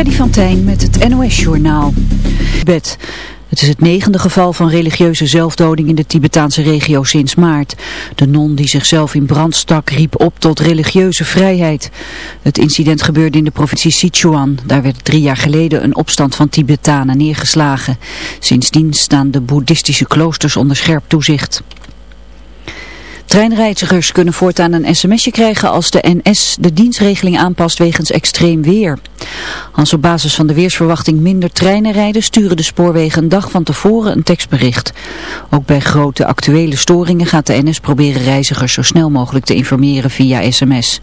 Freddy van Tijn met het NOS-journaal. Tibet. Het is het negende geval van religieuze zelfdoding in de Tibetaanse regio sinds maart. De non die zichzelf in brand stak riep op tot religieuze vrijheid. Het incident gebeurde in de provincie Sichuan. Daar werd drie jaar geleden een opstand van Tibetanen neergeslagen. Sindsdien staan de boeddhistische kloosters onder scherp toezicht. Treinreizigers kunnen voortaan een sms'je krijgen als de NS de dienstregeling aanpast wegens extreem weer. Als op basis van de weersverwachting minder treinen rijden, sturen de spoorwegen een dag van tevoren een tekstbericht. Ook bij grote actuele storingen gaat de NS proberen reizigers zo snel mogelijk te informeren via sms.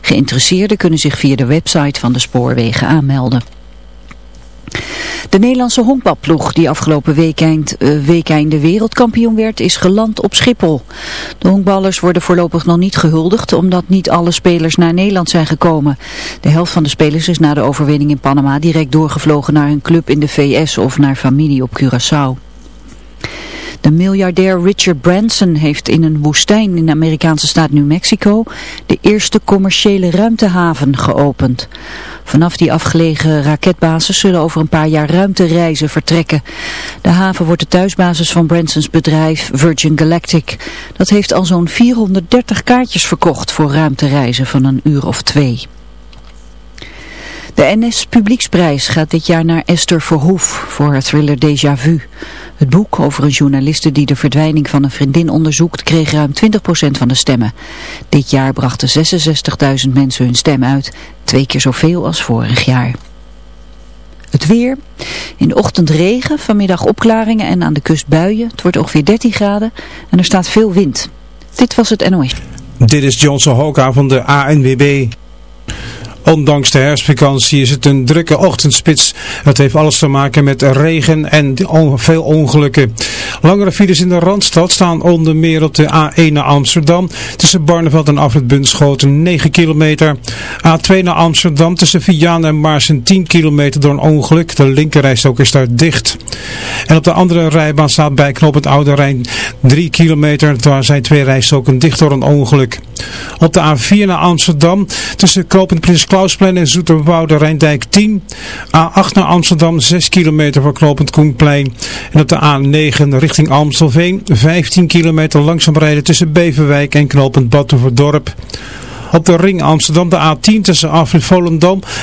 Geïnteresseerden kunnen zich via de website van de spoorwegen aanmelden. De Nederlandse honkbalploeg die afgelopen weekend, uh, weekende wereldkampioen werd is geland op Schiphol. De honkballers worden voorlopig nog niet gehuldigd omdat niet alle spelers naar Nederland zijn gekomen. De helft van de spelers is na de overwinning in Panama direct doorgevlogen naar een club in de VS of naar familie op Curaçao. De miljardair Richard Branson heeft in een woestijn in de Amerikaanse staat New Mexico de eerste commerciële ruimtehaven geopend. Vanaf die afgelegen raketbasis zullen over een paar jaar ruimtereizen vertrekken. De haven wordt de thuisbasis van Bransons bedrijf Virgin Galactic. Dat heeft al zo'n 430 kaartjes verkocht voor ruimtereizen van een uur of twee. De NS Publieksprijs gaat dit jaar naar Esther Verhoef voor het thriller Déjà Vu. Het boek over een journaliste die de verdwijning van een vriendin onderzoekt kreeg ruim 20% van de stemmen. Dit jaar brachten 66.000 mensen hun stem uit, twee keer zoveel als vorig jaar. Het weer. In de ochtend regen, vanmiddag opklaringen en aan de kust buien. Het wordt ongeveer 13 graden en er staat veel wind. Dit was het NOS. Dit is Johnson Hoka van de ANWB. Ondanks de herfstvakantie is het een drukke ochtendspits. Het heeft alles te maken met regen en veel ongelukken. Langere files in de Randstad staan onder meer op de A1 naar Amsterdam. Tussen Barneveld en Afrit Bunschoten 9 kilometer. A2 naar Amsterdam tussen Vianen en Maarsen 10 kilometer door een ongeluk. De linkerrijstok is daar dicht. En op de andere rijbaan staat bij knooppunt Oude Rijn 3 kilometer. Daar zijn twee rijstoken dicht door een ongeluk. Op de A4 naar Amsterdam tussen knooppunt Prins Klausplein en Zoeterwoude Rijndijk 10. A8 naar Amsterdam 6 kilometer voor knooppunt Koenplein. En op de A9 richting Amstelveen 15 kilometer langzaam rijden tussen Beverwijk en knooppunt Batuverdorp. Op de ring Amsterdam de A10 tussen Afrit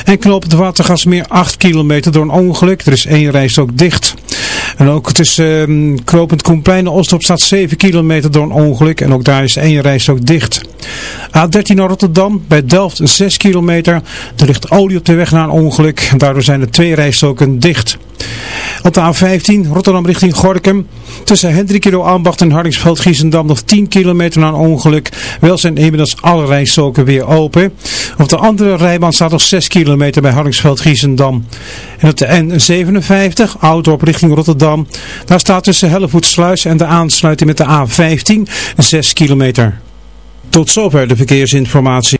en knoop het Watergasmeer 8 kilometer door een ongeluk. Er is één reis ook dicht. En ook tussen uh, Knopend Koenplein en staat 7 kilometer door een ongeluk. En ook daar is één reis ook dicht. A13 naar Rotterdam, bij Delft 6 kilometer. Er ligt olie op de weg naar een ongeluk. Daardoor zijn er twee rijstroken dicht. Op de A15 Rotterdam richting Gorkum. Tussen Hendrikilo Ambacht en Hardingsveld Giesendam nog 10 kilometer na een ongeluk. Wel zijn inmiddels alle rijstroken weer open. Op de andere rijbaan staat nog 6 kilometer bij Hardingsveld Giesendam. En op de N57 Oudorp richting Rotterdam. Daar staat tussen Hellevoetsluis en de aansluiting met de A15 6 kilometer. Tot zover de verkeersinformatie.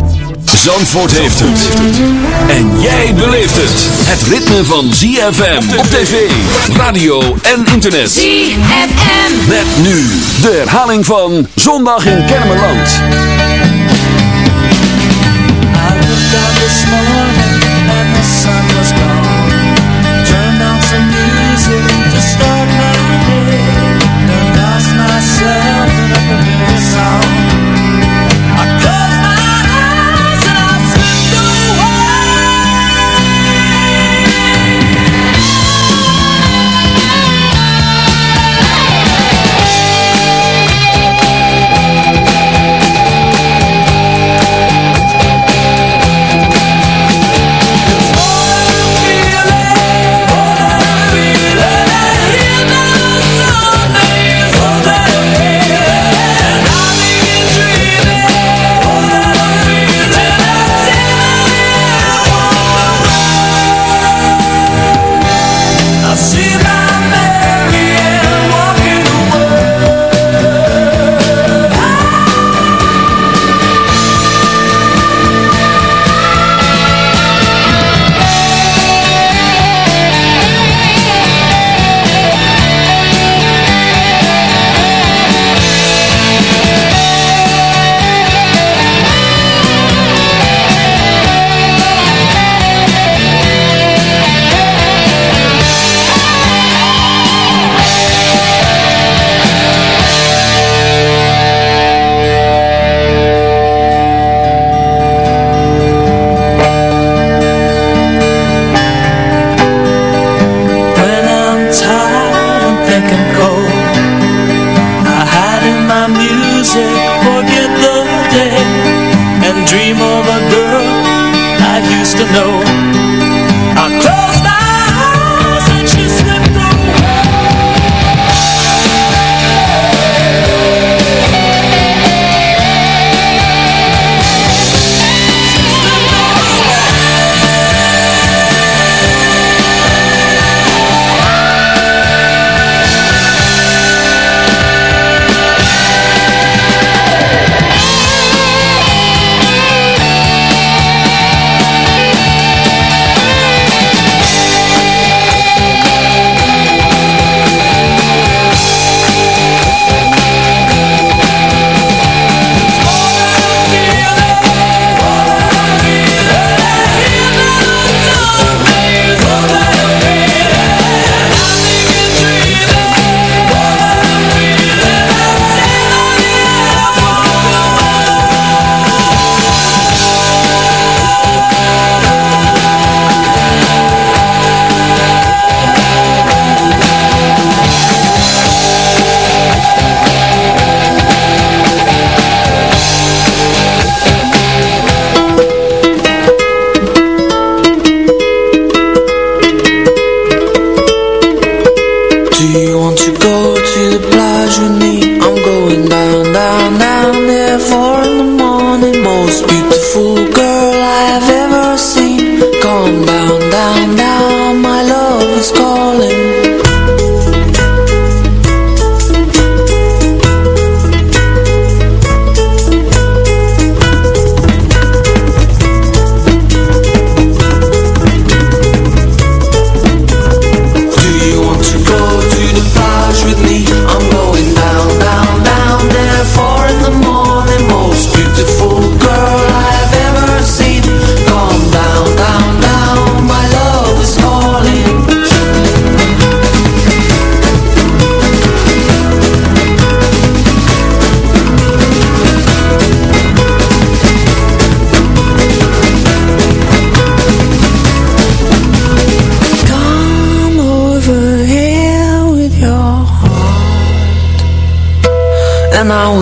Zandvoort heeft het. En jij beleeft het. Het ritme van ZFM op tv, radio en internet. ZFM. Met nu de herhaling van Zondag in Kermeland. Turned on some music to start my day.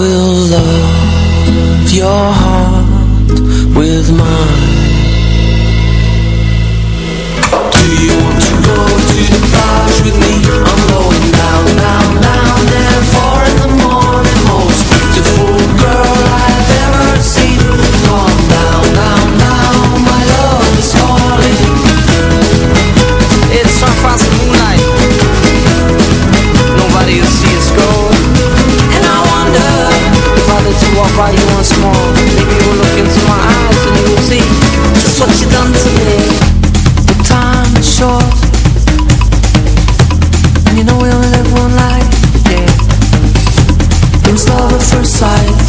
will love your heart with mine Do you want to go to the bars with me? I'm going down, down, down, down Why you want more. Maybe you look into my eyes and you will see Just what you've done to me. The time is short. And you know we only live one life, yeah It's love at first sight.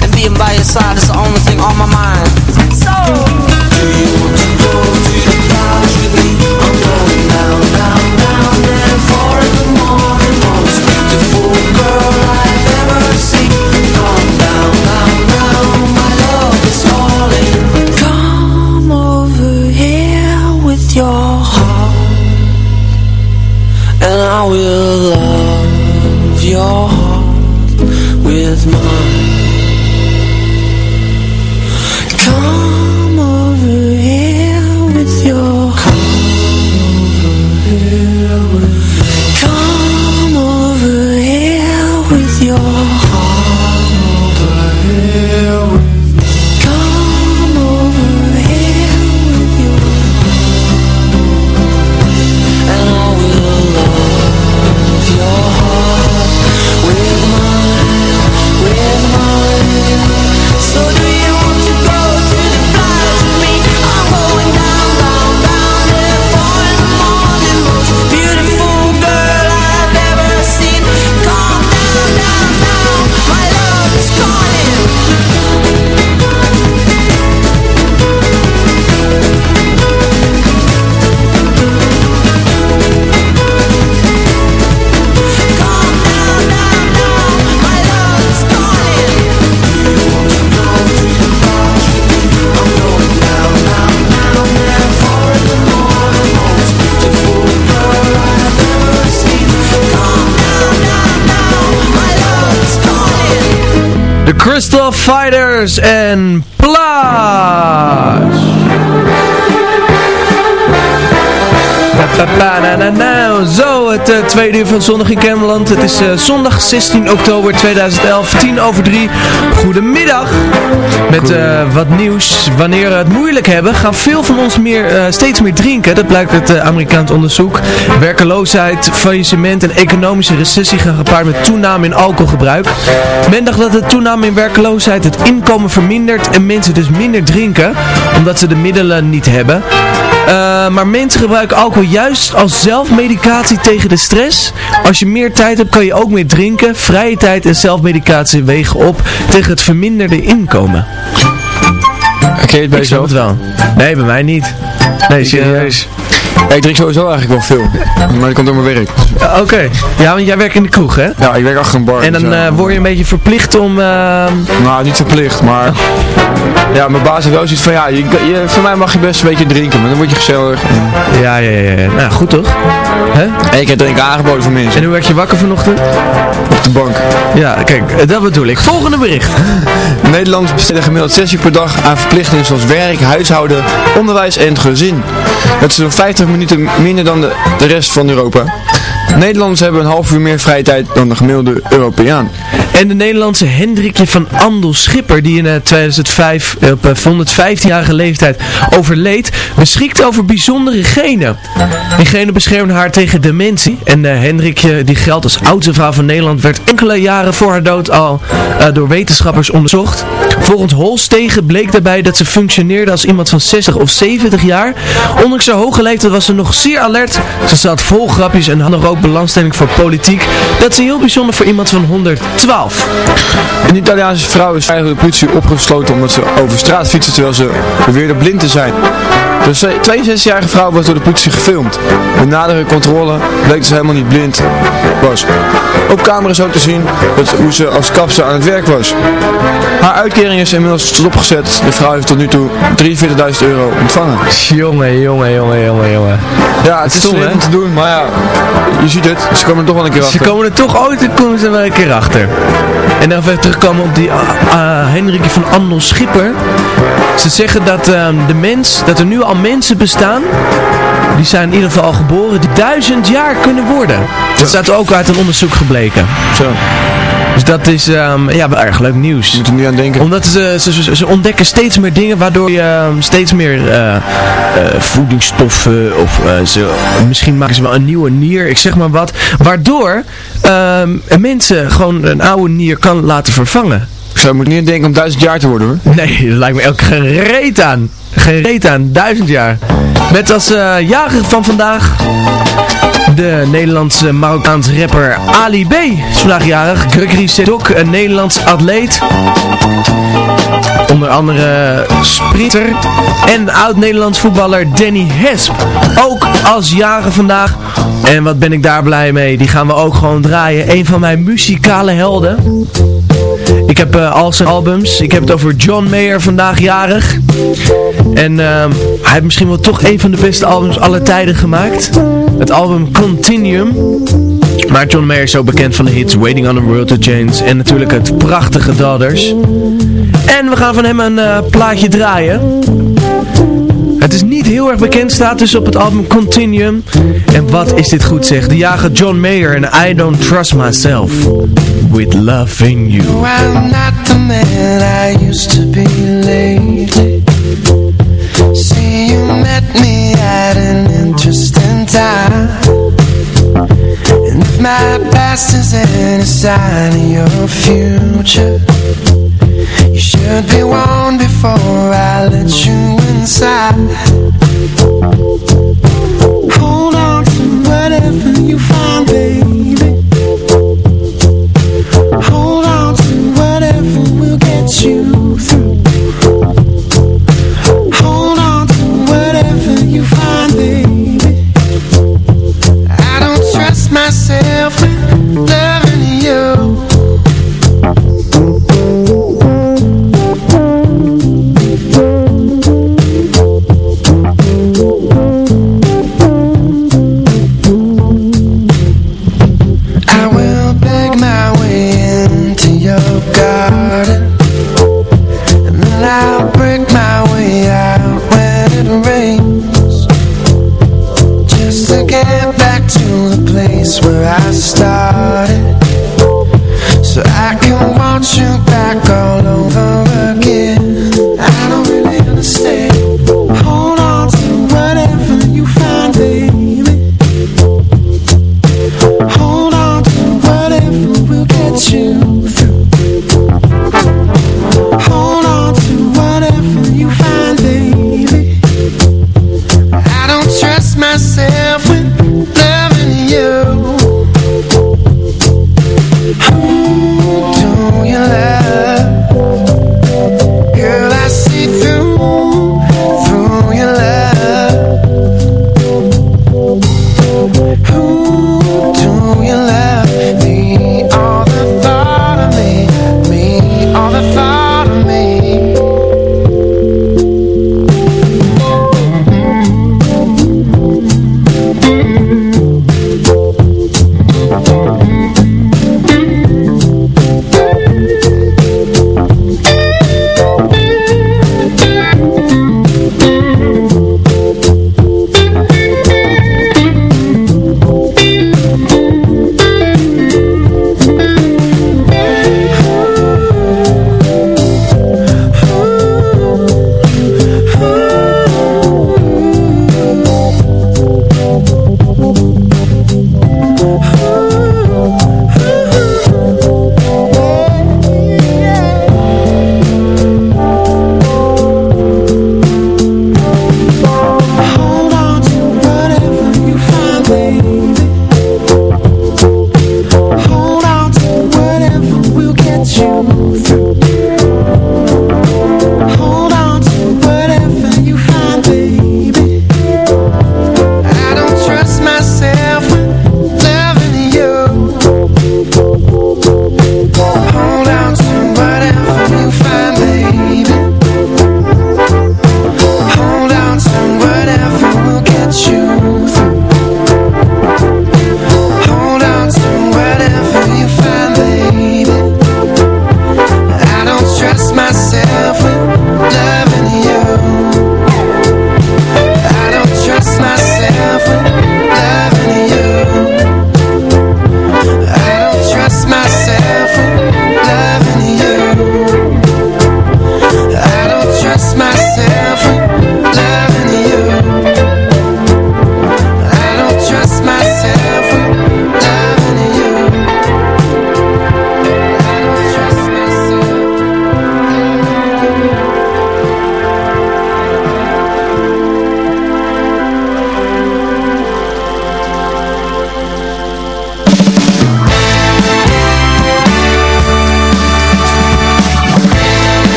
And being by your side is the only thing on my mind. Crystal Fighters en Plage. Zo, het eh, tweede uur van Zondag in Camerland. Het is eh, zondag 16 oktober 2011, 10 over 3. Goedemiddag. Met eh, wat nieuws. Wanneer we het moeilijk hebben, gaan veel van ons meer, steeds meer drinken. Dat blijkt uit Amerikaans onderzoek. Werkeloosheid, faillissement en economische recessie gaan gepaard met toename in alcoholgebruik. Men dacht dat de toename in werkeloosheid het inkomen vermindert en mensen dus minder drinken, omdat ze de middelen niet hebben. Maar mensen gebruiken alcohol juist als zelfmedicatie tegen de stress. Als je meer tijd hebt kan je ook meer drinken. Vrije tijd en zelfmedicatie wegen op tegen het verminderde inkomen. Het bij jezelf? het wel. Nee, bij mij niet. Nee, Ik, serieus. Ja, ik drink sowieso eigenlijk wel veel. Maar dat komt door mijn werk. Ja, Oké. Ja, want jij werkt in de kroeg, hè? Ja, ik werk achter een bar. En dan dus eh, word je een beetje verplicht om... ehm, Nou, niet verplicht, maar... Ja, mijn baas heeft wel zoiets van, ja, je, je, voor mij mag je best een beetje drinken, maar dan word je gezellig. En, Ja, ja, ja. ja. Nou, goed toch? Hè? en ik heb drinken aangeboden voor mensen. En hoe werd je wakker vanochtend? Op de bank. Ja, kijk, eh, dat bedoel ik. Volgende bericht. Nederlanders besteden gemiddeld 6 uur per dag aan verplichtingen zoals werk, huishouden, onderwijs en gezin. Dat is zo'n 50 minuten minder dan de, de rest van Europa. Nederlanders hebben een half uur meer vrije tijd dan de gemiddelde Europeaan. En de Nederlandse Hendrikje van Andel Schipper, die in eh, 2005 op eh, 115-jarige leeftijd overleed, beschikt over bijzondere genen. Die genen beschermen haar tegen dementie. En eh, Hendrikje, die geldt als oudste vrouw van Nederland, werd enkele jaren voor haar dood al eh, door wetenschappers onderzocht. Volgens Holstegen bleek daarbij dat ze functioneerde als iemand van 60 of 70 jaar. Ondanks haar hoge leeftijd was ze nog zeer alert. Ze zat vol grapjes en had nog ook belangstelling voor politiek. Dat is heel bijzonder voor iemand van 112. Een Italiaanse vrouw is eigenlijk de politie opgesloten omdat ze over straat fietste terwijl ze beweerde blind te zijn. De 62-jarige vrouw was door de politie gefilmd. Bij nadere controle bleek ze helemaal niet blind was. Op camera is ook te zien dat, hoe ze als kapster aan het werk was. Haar uitkering is inmiddels stopgezet. De vrouw heeft tot nu toe 43.000 euro ontvangen. Jongen, jongen, jongen, jongen, jongen. Ja, het is Stom, hè? om te doen, maar ja, je ziet het. Ze komen er toch wel een keer Ze achter. komen er toch ooit, komen ze wel een keer achter. En dan even terugkomen op die uh, Hendrikje van Andel Schipper. Ze zeggen dat ehm, de mens, dat er nu al mensen bestaan, die zijn in ieder geval al geboren, die duizend jaar kunnen worden. Dat staat ook uit een onderzoek gebleken. Zo, Dus dat is ehm, ja, wel erg leuk nieuws. je moet er nu aan denken. Omdat ze, ze, ze, ze ontdekken steeds meer dingen waardoor je ehm, steeds meer eh, eh, voedingsstoffen of eh, ze, misschien maken ze wel een nieuwe nier, ik zeg maar wat. Waardoor mensen gewoon een oude nier kan laten vervangen. Zo, je moet niet denken om duizend jaar te worden hoor. Nee, dat lijkt me ook geen reet aan. Geen reet aan, duizend jaar. Met als eh, jager van vandaag De Nederlandse Marokkaans rapper Ali B is vandaag jarig. Gregory een Nederlands atleet. Onder andere sprinter en oud-Nederlands voetballer Danny Hesp. Ook als jarig vandaag. En wat ben ik daar blij mee. Die gaan we ook gewoon draaien. Een van mijn muzikale helden. Ik heb uh, al zijn albums. Ik heb het over John Mayer vandaag jarig. En uh, hij heeft misschien wel toch een van de beste albums aller tijden gemaakt. Het album Continuum. Maar John Mayer is ook bekend van de hits Waiting on a World to Change. En natuurlijk het prachtige Daughters. En we gaan van hem een uh, plaatje draaien. Het is niet heel erg bekend, staat dus op het album Continuum. En wat is dit goed zeg, de jager John Mayer en I Don't Trust Myself With Love in You. No, I'm not the man I used to be lately. See you met me at an interesting time. And if my past is any sign of your future You should be warned before I let you inside. Hold on to whatever you find, baby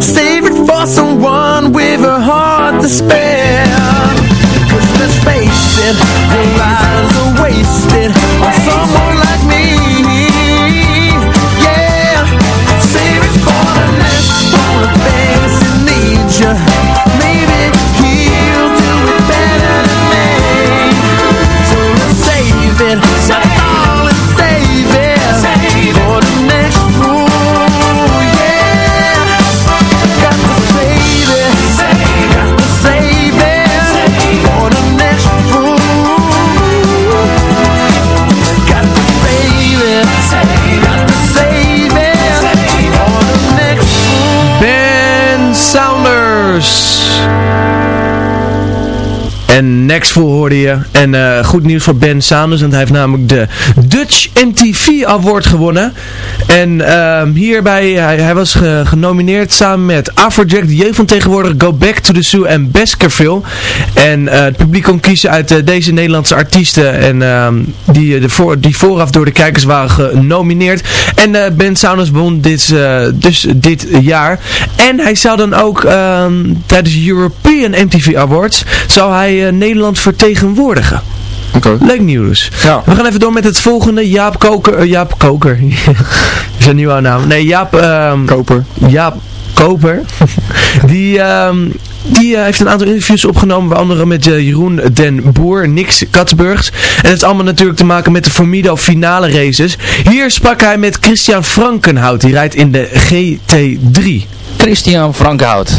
Save it for someone with a heart to spare. Cause let's face Next Fool hoorde je. En eh, goed nieuws voor Ben Saunders, want hij heeft namelijk de Dutch MTV Award gewonnen. En ehm, hierbij, hij, hij was ge- genomineerd samen met Afrojack, de jeugd van tegenwoordig, Go Back to the Zoo en Baskerville. En eh, het publiek kon kiezen uit eh, deze Nederlandse artiesten en, ehm, die, de voor, die vooraf door de kijkers waren genomineerd. En Ben Saunders won dit, dus dit jaar. En hij zou dan ook ehm, tijdens de European MTV Awards, zou hij eh, Nederland vertegenwoordigen. Leuk nieuws. We gaan even door met het volgende. Jaap Koker. eh, Jaap Koker. is een nieuwe naam. Nee, Jaap... ehm, Koper. Jaap Koper. die... ehm, die eh, heeft een aantal interviews opgenomen, waaronder met eh, Jeroen den Boer, Nix Kattenburgs. En het heeft allemaal natuurlijk te maken met de Formido finale races. Hier sprak hij met Christian Frankenhout, die rijdt in de GT3. Christian Frankhout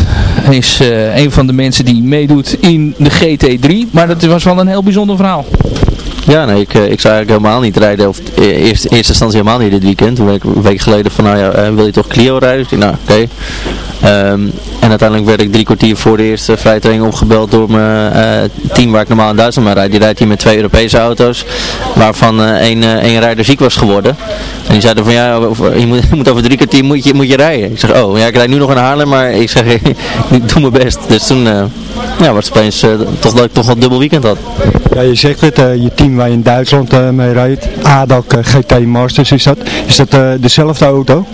is eh, een van de mensen die meedoet in de GT3. Maar dat was wel een heel bijzonder verhaal. Ja, nee, ik, eh, ik zou eigenlijk helemaal niet rijden. Of in eerste, eerste instantie helemaal niet dit weekend. Toen werd ik een week geleden van, nou ja, eh, wil je toch Clio rijden? Nou, oké. Ehm, en uiteindelijk werd ik drie kwartier voor de eerste vrije opgebeld door mijn eh, team waar ik normaal in Duitsland mee rijd. Die rijdt hier met twee Europese auto's, waarvan eh, één, eh, één rijder ziek was geworden. En die zeiden van, ja, je moet, je moet over drie kwartier moet je, moet je rijden. Ik zeg, oh, ja, ik rijd nu nog in Haarlem, maar ik zeg, ik doe mijn best. Dus toen ja, was het opeens toch dat ik toch wel dubbel weekend had. Ja, je zegt het, je team waar je in Duitsland mee rijdt, ADAC GT Masters is dat. Is dat dezelfde auto?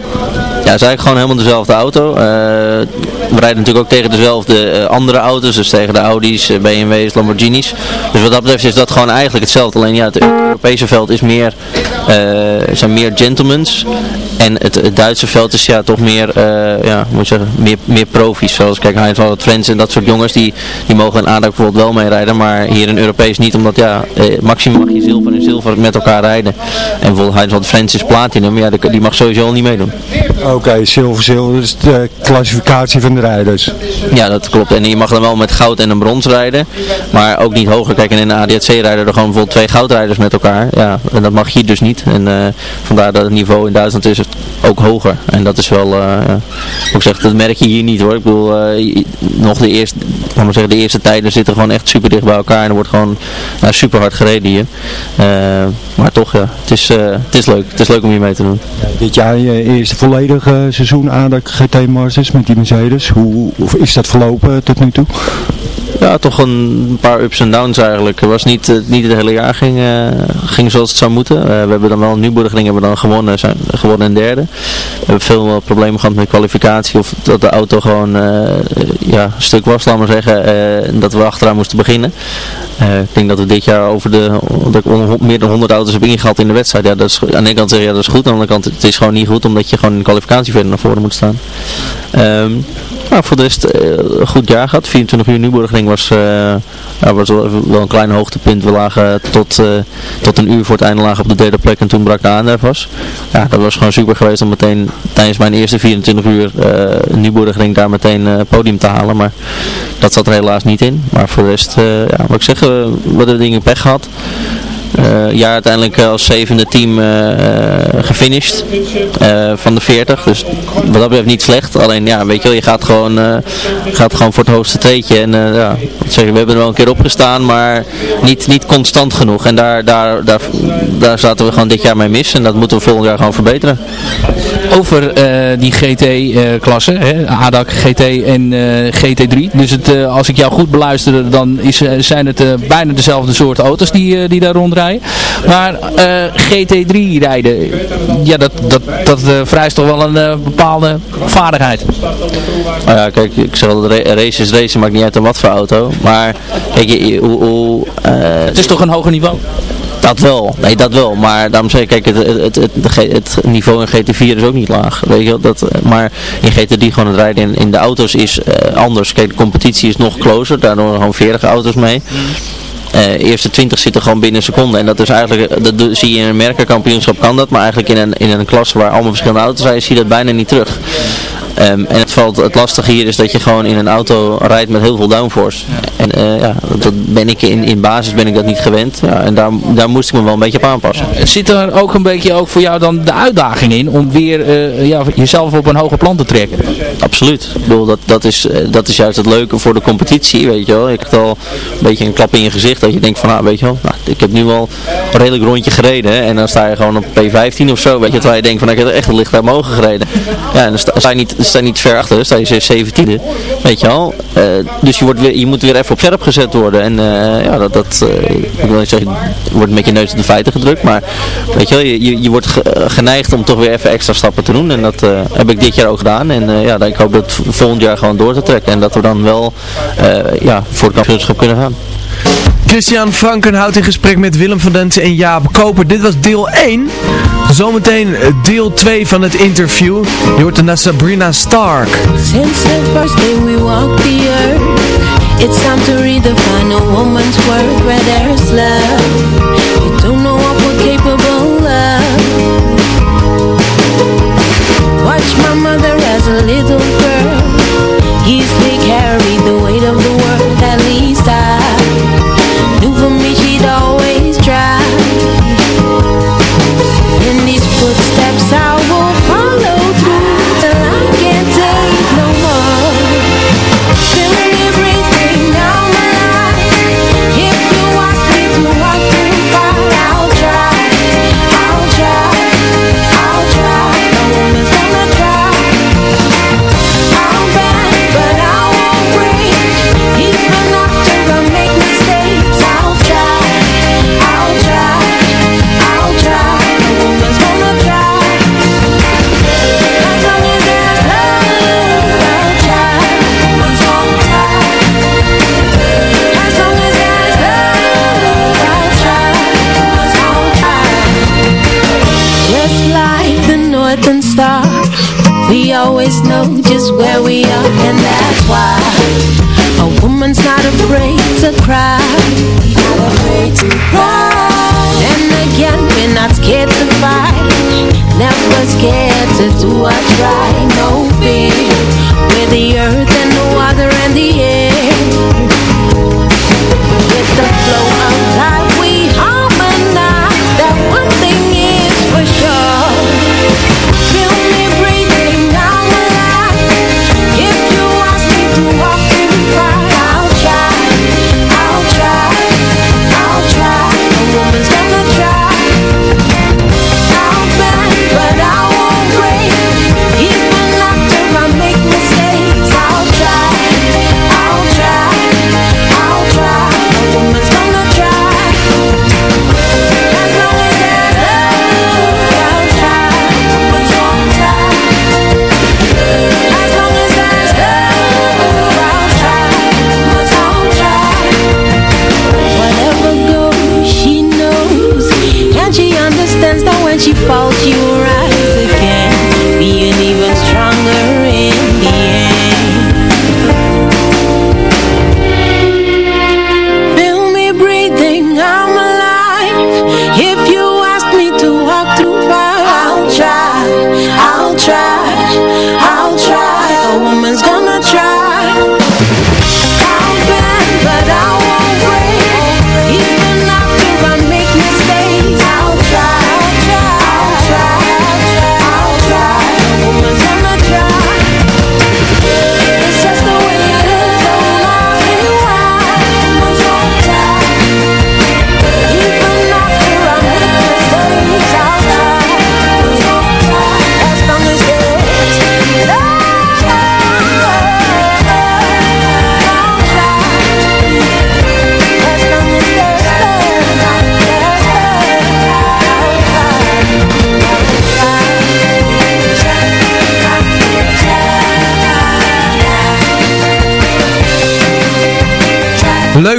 Ja, het is eigenlijk gewoon helemaal dezelfde auto. We rijden natuurlijk ook tegen dezelfde eh, andere auto's, dus tegen de Audi's, eh, BMW's, Lamborghinis. Dus wat dat betreft is dat gewoon eigenlijk hetzelfde. Alleen ja, het Europese veld is meer, eh, zijn meer gentlemans. En het, het Duitse veld is ja toch meer, ja, moet zeggen, meer, meer profi's. Zoals kijk, Albert Friends en dat soort jongens, die, die mogen in aandacht bijvoorbeeld wel mee rijden. Maar hier in Europees niet, omdat ja, eh, maximum mag je zilver en zilver met elkaar rijden. En bijvoorbeeld Heinz Albert Friends is platinum, ja, die, mag sowieso al niet meedoen. Oké, zilver, zilver, dus de klassificatie van de rijders. Ja, dat klopt. En je mag dan wel met goud en een brons rijden, maar ook niet hoger. Kijk, en in de ADAC rijden er gewoon bijvoorbeeld twee goudrijders met elkaar. Ja, en dat mag hier dus niet. En eh, vandaar dat het niveau in Duitsland is ook hoger. En dat is wel, moet ik zeggen, dat merk je hier niet hoor. Ik bedoel, eh, nog de eerste, laat maar zeggen, de eerste tijden zitten gewoon echt super dicht bij elkaar. En er wordt gewoon ja, super hard gereden hier. Maar toch, ja, het is, het is leuk. Het is leuk om hier mee te doen. Dit jaar je eerste volledige seizoen ADAC GT Masters met die Mercedes. Hoe is dat verlopen tot nu toe? Ja, toch een paar ups en downs eigenlijk. Het was niet, eh, niet het hele jaar ging, eh, ging zoals het zou moeten. Eh, we hebben dan wel een Nieuwburgering hebben we dan gewonnen, zijn gewonnen en derde. We hebben veel problemen gehad met kwalificatie of dat de auto gewoon eh, ja, stuk was, laat maar zeggen. en dat we achteraan moesten beginnen. Ik denk dat we dit jaar over de, meer dan 100 auto's heb ingehaald in de wedstrijd. Ja, dat is, aan de ene kant zeg je ja, dat is goed, aan de andere kant het is gewoon niet goed omdat je gewoon in kwalificatie verder naar voren moet staan. Ehm, maar voor de rest een goed jaar gehad. 24 uur Nieuwburgring was, eh, ja, was wel, een klein hoogtepunt. We lagen tot, eh, tot een uur voor het einde lagen op de derde plek en toen brak de aandrijf was. Ja, dat was gewoon super geweest om meteen tijdens mijn eerste 24 uur uh, daar meteen podium te halen. Maar dat zat er helaas niet in. Maar voor de rest, ja, wat ik zeg, we hebben dingen pech gehad. Uh, jaar uiteindelijk als zevende team uh, gefinished van de 40. Dus wat dat betreft niet slecht. Alleen ja, weet je wel, je gaat gewoon, gaat gewoon voor het hoogste treetje. En ja, zeg, we hebben er wel een keer opgestaan, maar niet, niet constant genoeg. En daar, daar, daar, daar zaten we gewoon dit jaar mee mis. En dat moeten we volgend jaar gewoon verbeteren. Over die GT-klasse, ADAC GT en GT3. Dus het, als ik jou goed beluister, dan is, zijn het bijna dezelfde soort auto's die, die daar rondrijden. Maar uh, GT3 rijden, ja, dat, dat, dat uh, vereist toch wel een uh, bepaalde vaardigheid. Nou ja, kijk, ik zeg altijd, race is race, maakt niet uit aan wat voor auto. Maar, kijk, je, hoe... hoe het is toch een hoger niveau? Dat wel, nee dat wel, maar daarom zeg ik, kijk, het, het, het, het, niveau in GT4 is ook niet laag, weet je dat, maar in GT3 gewoon het rijden in, in de auto's is uh, anders, kijk, de competitie is nog closer, daardoor gewoon 40 auto's mee. Uh, eerste 20 zitten gewoon binnen een seconde. En dat is eigenlijk, dat zie je in een merkenkampioenschap kan dat, maar eigenlijk in een, in een klasse waar allemaal verschillende auto's zijn, zie je dat bijna niet terug. Um, en het, valt, het lastige hier is dat je gewoon in een auto rijdt met heel veel downforce. Ja. En uh, ja, dat ben ik in, in basis ben ik dat niet gewend. Ja, en daar, daar moest ik me wel een beetje op aanpassen. Zit er ook een beetje ook voor jou dan de uitdaging in om weer uh, ja, jezelf op een hoger plan te trekken? Absoluut. Ik bedoel, dat, dat, is, uh, dat is juist het leuke voor de competitie, weet je wel. Ik heb al een beetje een klap in je gezicht dat je denkt van, ah, weet je wel, nou, ik heb nu al een redelijk rondje gereden. Hè, en dan sta je gewoon op P15 of zo, weet je, terwijl je denkt van, ik heb echt een licht mogen gereden. Ja, en dan sta, sta je niet sta niet ver achter, sta je 17e, weet je al. Uh, dus je, wordt weer, je moet weer even op scherp gezet worden. En uh, ja, dat, dat uh, ik wil niet zeggen, wordt met je neus op de feiten gedrukt. Maar weet je wel, je, je, je wordt ge, geneigd om toch weer even extra stappen te doen. En dat heb ik dit jaar ook gedaan. En ja, ik hoop dat volgend jaar gewoon door te trekken. En dat we dan wel ja, voor het kampioenschap kunnen gaan. Christian Franken houdt in gesprek met Willem van Densen en Jaap Koper. Dit was deel 1. Zometeen deel 2 van het interview. Je hoort naar Sabrina Stark. Since the first day we walked the earth It's time to redefine a woman's worth Where there's love You don't know what we're capable of Watch my mother as a little girl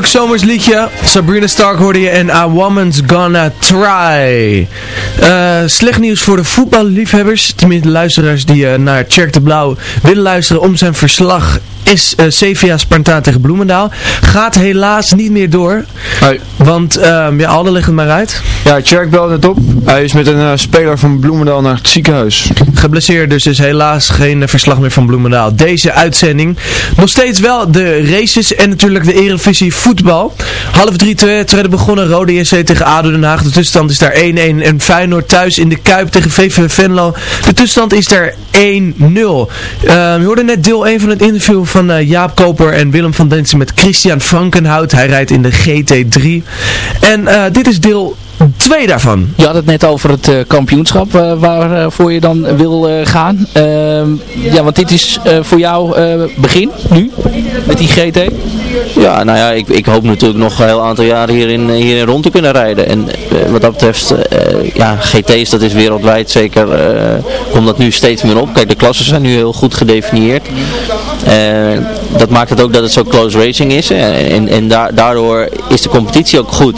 Leuk zomersliedje. Sabrina Stark hoorde je en A Woman's Gonna Try. Eh, slecht nieuws voor de voetballiefhebbers. Tenminste de luisteraars die eh, naar Tjerk de Blauw willen luisteren om zijn verslag is uh, CVA Sparta tegen Bloemendaal. Gaat helaas niet meer door. Want, um, ja, Alde leg het maar uit. Ja, Tjerk belde net op. Hij is met een uh, speler van Bloemendaal naar het ziekenhuis. Geblesseerd, dus is helaas geen uh, verslag meer van Bloemendaal. Deze uitzending. Nog steeds wel de races en natuurlijk de Eredivisie voetbal. Half drie tweede begonnen. Rode JC tegen ADO Den Haag. De tussenstand is daar 1-1. En Feyenoord thuis in de Kuip tegen VV Venlo. De tussenstand is daar 1-0. Uh, we hoorden net deel 1 van het interview van uh, Jaap Koper en Willem van Densen met Christian Frankenhout. Hij rijdt in de GT3. En uh, dit is deel 2 daarvan. Je had het net over het uh, kampioenschap uh, waarvoor je dan wil uh, gaan. Ehm, ja, want dit is voor jou begin nu met die GT. Ja, nou ja, ik, ik hoop natuurlijk nog een heel aantal jaren hierin, hierin rond te kunnen rijden. En wat dat betreft, ja, GT's dat is wereldwijd zeker, komt dat nu steeds meer op. Kijk, de klassen zijn nu heel goed gedefinieerd. dat maakt het ook dat het zo close racing is. En, en da daardoor is de competitie ook goed.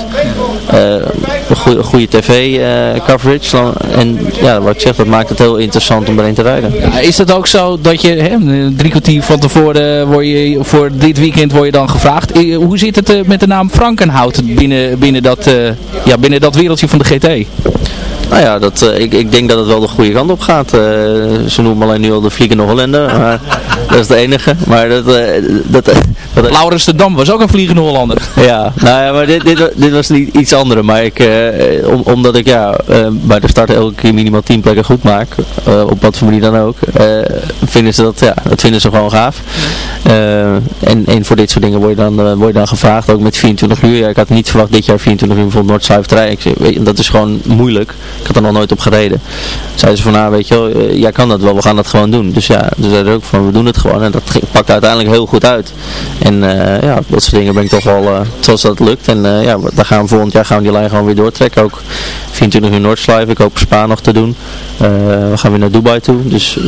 Een goede, goede tv-coverage. en ja, wat ik zeg, dat maakt het heel interessant om erin te rijden. Ja, is het ook zo dat je hè, drie kwartier van tevoren word je, voor dit weekend word je dan gevraagd. Hoe zit het met de naam Frankenhout binnen, binnen, dat, ja, binnen dat wereldje van de GT? Nou ja, dat, uh, ik, ik denk dat het wel de goede kant op gaat. ze noemen alleen nu al de Vliegende Hollander. Maar dat is de enige. Maar dat, dat, dat, Laurens de Dam was ook een Vliegende Hollander. Ja, nou ja, maar dit, dit, dit was niet iets anders. Maar ik, om, omdat ik ja, bij de start elke keer minimaal 10 plekken goed maak. op wat voor manier dan ook. vinden ze dat, ja, dat vinden ze gewoon gaaf. en, en voor dit soort dingen word je dan, word je dan gevraagd. Ook met 24 uur. Ja, ik had niet verwacht dit jaar 24 uur bijvoorbeeld Noord-Zuid te rijden. Dat is gewoon moeilijk. Ik had er nog nooit op gereden. Zeiden ze van, nou weet je wel, jij kan dat wel, we gaan dat gewoon doen. Dus ja, ze zeiden ook van, we doen het gewoon. En dat pakt uiteindelijk heel goed uit. En uh, ja, dat soort dingen ben ik toch wel, zoals dat lukt. En ja, daar gaan we volgend jaar gaan die lijn gewoon weer doortrekken. Ook 24 uur Noordslijf, ik hoop Spa nog te doen. we gaan weer naar Dubai toe. Dus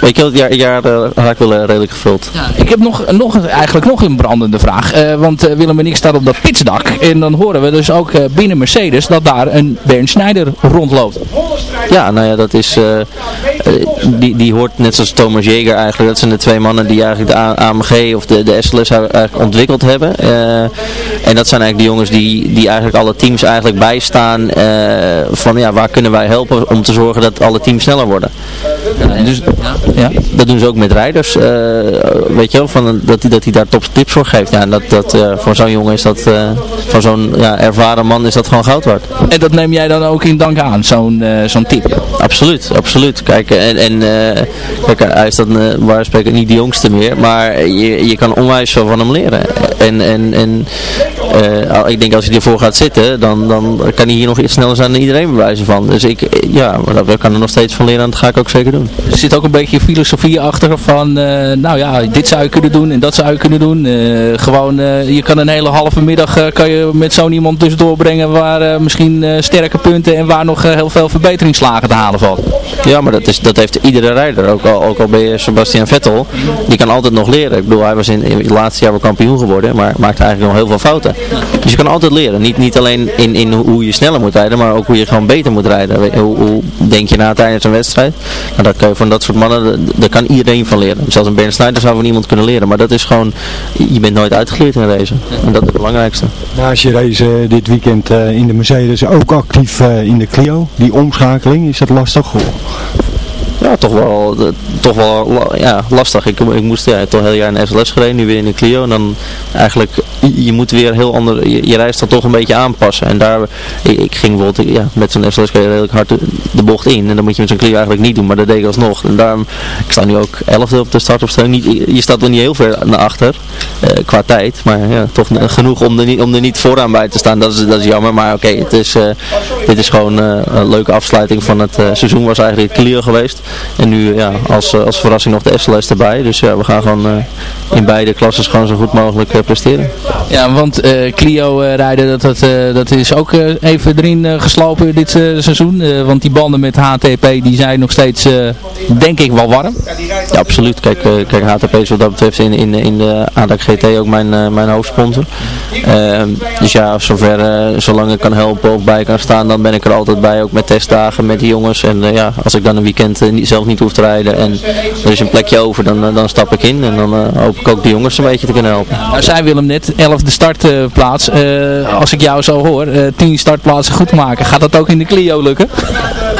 weet je wel, het jaar, jaar raak wel redelijk gevuld. Ja, ik heb nog, nog, eigenlijk nog een brandende vraag. want Willem en ik staan op dat pitsdak. En dan horen we dus ook binnen Mercedes dat daar een Bernd Schneider rondloopt. Ja, nou ja, dat is, eh, eh, die, die hoort net zoals Thomas Jäger eigenlijk, dat zijn de twee mannen die eigenlijk de AMG of de, de SLS eigenlijk ontwikkeld hebben. Eh, en dat zijn eigenlijk de jongens die, die eigenlijk alle teams eigenlijk bijstaan eh, van ja, waar kunnen wij helpen om te zorgen dat alle teams sneller worden. Ja, dus, ja. Dat doen ze ook met rijders, eh, weet je wel, van, dat hij dat hij daar top tips voor geeft. Ja, en dat, dat, eh, voor zo'n jongen is dat, eh, voor zo'n ja, ervaren man is dat gewoon goud waard. En dat neem jij dan ook in dank aan, zo'n eh, zo'n tip? Absoluut, absoluut. Kijk, en, en eh, kijk, hij is dan uh, waar spreken niet de jongste meer, maar je, je kan onwijs veel van hem leren. En, en, en ik denk als hij ervoor gaat zitten, dan, dan kan hij hier nog iets sneller zijn dan iedereen bewijzen van. Dus ik, ja, maar daar kan er nog steeds van leren en dat ga ik ook zeker doen. Er zit ook een beetje filosofie achter van, nou ja, dit zou je kunnen doen en dat zou je kunnen doen. Gewoon, je kan een hele halve middag kan je met zo'n iemand dus doorbrengen waar misschien sterke punten en waar nog eh, heel veel verbeteringsslagen te halen valt. Ja, maar dat, is, dat heeft iedere rijder. Ook al, ook al ben je Sebastian Vettel, die kan altijd nog leren. Ik bedoel, hij was in, in het laatste jaar wel kampioen geworden, maar maakte eigenlijk nog heel veel fouten. Dus je kan altijd leren. Niet, niet alleen in, in hoe je sneller moet rijden, maar ook hoe je gewoon beter moet rijden. Hoe, hoe denk je na tijdens een wedstrijd? Nou, dat kan je van dat soort mannen, daar kan iedereen van leren. Zelfs een Bernd Snyder zou van niemand kunnen leren. Maar dat is gewoon, je bent nooit uitgeleerd in racen. En dat is het belangrijkste. Naast je race eh, dit weekend eh, in de Mercedes ook actief eh, in de Clio. Die omschakeling, is dat lastig? Ja, toch wel, toch wel ja, lastig. Ik, ik moest ja, toch heel jaar in SLS gereden, nu weer in de Clio. En dan eigenlijk, je, moet weer heel ander, je, je dan toch een beetje aanpassen. En daar, ik, ik ging bijvoorbeeld, ja, met zo'n SLS redelijk hard de, bocht in. En dat moet je met zo'n Clio eigenlijk niet doen, maar dat deed ik alsnog. En daarom, ik sta nu ook 11e op de startopstelling. Niet, je staat er niet heel ver naar achter, eh, qua tijd. Maar ja, toch genoeg om er, niet, om er niet vooraan bij te staan. Dat is, dat is jammer, maar oké, het is, eh, dit is gewoon eh, een leuke afsluiting van het eh, seizoen. Was eigenlijk Clio geweest. En nu ja, als, eh, als verrassing nog de SLS erbij. Dus ja, we gaan gewoon eh, in beide klassen gewoon zo goed mogelijk eh, presteren. Ja, want Clio rijden, dat, dat, dat is ook even erin geslopen dit seizoen. Want die banden met HTP die zijn nog steeds, denk ik, wel warm. Ja, absoluut. Kijk, kijk HTP is wat dat betreft in, in, in de ADAC GT ook mijn, mijn hoofdsponsor. Ehm, dus ja, zover, zolang ik kan helpen of bij kan staan, dan ben ik er altijd bij. Ook met testdagen met die jongens. En ja, als ik dan een weekend zelf niet hoef te rijden en er is een plekje over, dan, eh, dan stap ik in. En dan eh, hoop ik ook de jongens een beetje te kunnen helpen. Nou, zij willen net 11e startplaats. Eh, als ik jou zo hoor, eh 10 startplaatsen goed maken. Gaat dat ook in de Clio lukken?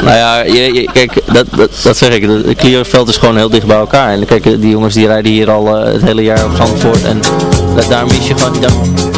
Nou ja, je, je- kijk, dat, dat, dat zeg ik. Het Clio-veld is gewoon heel dicht bij elkaar. En kijk, die jongens die rijden hier al het hele jaar op Zandvoort. En da- daar mis je gewoon... daar-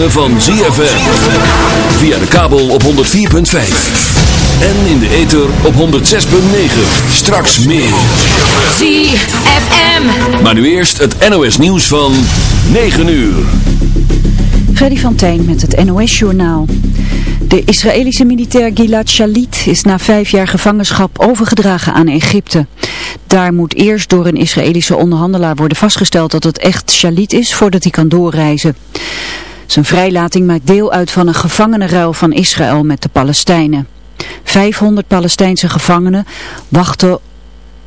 ritme van ZFM. Via de kabel op 104.5. En in de ether op 106.9. Straks meer. ZFM. Maar nu eerst het NOS nieuws van 9 uur. Freddy van Tijn met het NOS-journaal. De Israëlische militair Gilad Shalit is na vijf jaar gevangenschap overgedragen aan Egypte. Daar moet eerst door een Israëlische onderhandelaar worden vastgesteld dat het echt Shalit is voordat hij kan doorreizen. Zijn vrijlating maakt deel uit van een gevangenenruil van Israël met de Palestijnen. 500 Palestijnse gevangenen wachten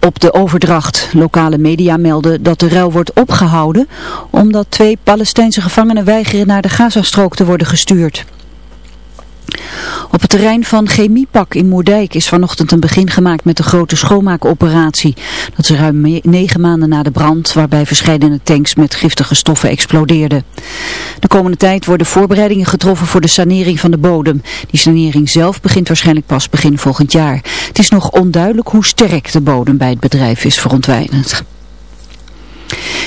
op de overdracht. Lokale media melden dat de ruil wordt opgehouden omdat twee Palestijnse gevangenen weigeren naar de Gazastrook te worden gestuurd. Op het terrein van Chemiepak in Moerdijk is vanochtend een begin gemaakt met de grote schoonmaakoperatie. Dat is ruim negen maanden na de brand waarbij verschillende tanks met giftige stoffen explodeerden. De komende tijd worden voorbereidingen getroffen voor de sanering van de bodem. Die sanering zelf begint waarschijnlijk pas begin volgend jaar. Het is nog onduidelijk hoe sterk de bodem bij het bedrijf is verontwijnend.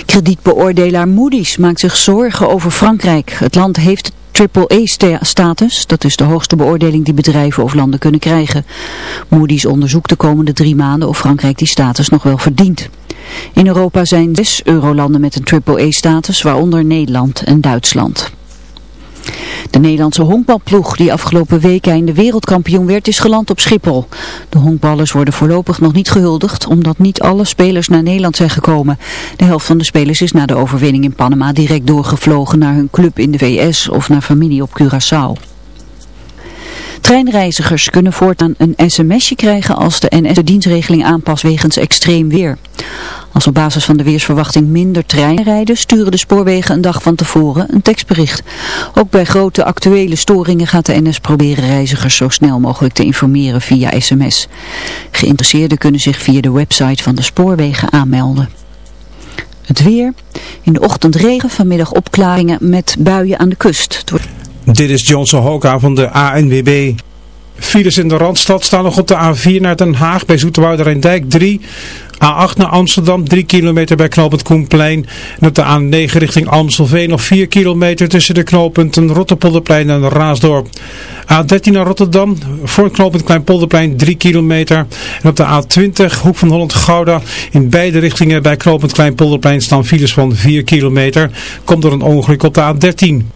Kredietbeoordelaar Moody's maakt zich zorgen over Frankrijk. Het land heeft triple-A-status, dat is de hoogste beoordeling die bedrijven of landen kunnen krijgen. Moody's onderzoekt de komende drie maanden of Frankrijk die status nog wel verdient. In Europa zijn zes eurolanden met een triple-A-status, waaronder Nederland en Duitsland. De Nederlandse honkbalploeg die afgelopen week einde wereldkampioen werd is geland op Schiphol. De honkballers worden voorlopig nog niet gehuldigd omdat niet alle spelers naar Nederland zijn gekomen. De helft van de spelers is na de overwinning in Panama direct doorgevlogen naar hun club in de VS of naar familie op Curaçao. Treinreizigers kunnen voortaan een sms'je krijgen als de NS de dienstregeling aanpast wegens extreem weer. Als op basis van de weersverwachting minder treinen rijden, sturen de spoorwegen een dag van tevoren een tekstbericht. Ook bij grote actuele storingen gaat de NS proberen reizigers zo snel mogelijk te informeren via sms. Geïnteresseerden kunnen zich via de website van de spoorwegen aanmelden. Het weer. In de ochtend regen, vanmiddag opklaringen met buien aan de kust. Dit is Johnson Hoka van de ANWB. Files in de Randstad staan nog op de A4 naar Den Haag bij Zoeterwouder en Dijk 3. A8 naar Amsterdam 3 kilometer bij knooppunt Koenplein. En op de A9 richting Amstelveen nog 4 kilometer tussen de knooppunten Rotterpolderplein en Raasdorp. A13 naar Rotterdam voor knooppunt Kleinpolderplein 3 kilometer. En op de A20 Hoek van Holland-Gouda in beide richtingen bij knooppunt Kleinpolderplein staan files van 4 kilometer. Komt door een ongeluk op de A13.